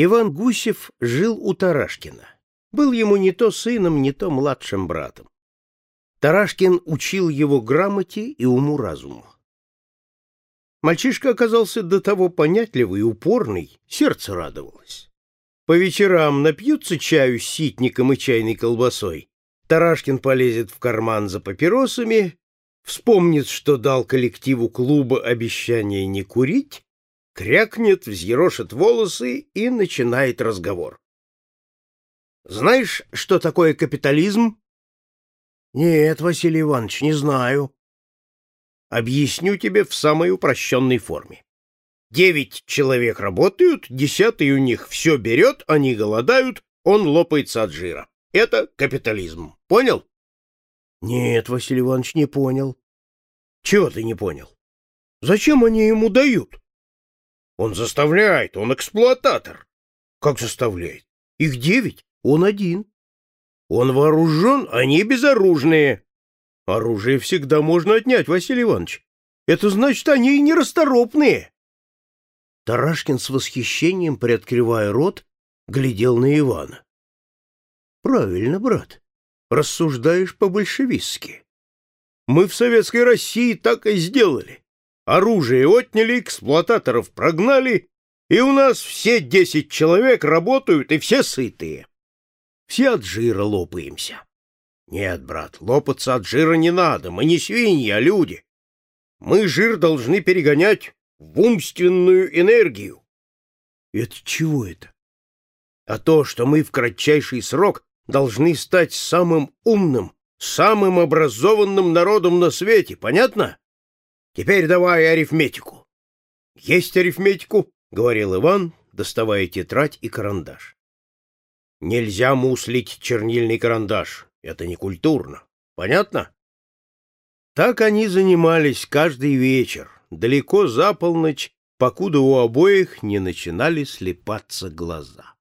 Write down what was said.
Иван Гусев жил у Тарашкина. Был ему не то сыном, не то младшим братом. Тарашкин учил его грамоте и уму-разуму. Мальчишка оказался до того понятливый и упорный, сердце радовалось. По вечерам напьются чаю с ситником и чайной колбасой. Тарашкин полезет в карман за папиросами, вспомнит, что дал коллективу клуба обещание не курить, крякнет, взъерошит волосы и начинает разговор. Знаешь, что такое капитализм? Нет, Василий Иванович, не знаю. Объясню тебе в самой упрощенной форме. Девять человек работают, десятый у них все берет, они голодают, он лопается от жира. Это капитализм. Понял? Нет, Василий Иванович, не понял. Чего ты не понял? Зачем они ему дают? Он заставляет, он эксплуататор. Как заставляет? Их девять, он один. Он вооружен, они безоружные. Оружие всегда можно отнять, Василий Иванович. Это значит, они и нерасторопные. Тарашкин с восхищением, приоткрывая рот, глядел на Ивана. — Правильно, брат, рассуждаешь по-большевистски. Мы в Советской России так и сделали. Оружие отняли, эксплуататоров прогнали, и у нас все десять человек работают, и все сытые. Все от жира лопаемся. Нет, брат, лопаться от жира не надо, мы не свиньи, а люди. Мы жир должны перегонять в умственную энергию. Это чего это? А то, что мы в кратчайший срок должны стать самым умным, самым образованным народом на свете, понятно? Теперь давай арифметику. Есть арифметику, говорил Иван, доставая тетрадь и карандаш. Нельзя муслить чернильный карандаш. Это не культурно. Понятно? Так они занимались каждый вечер, далеко за полночь, покуда у обоих не начинали слепаться глаза.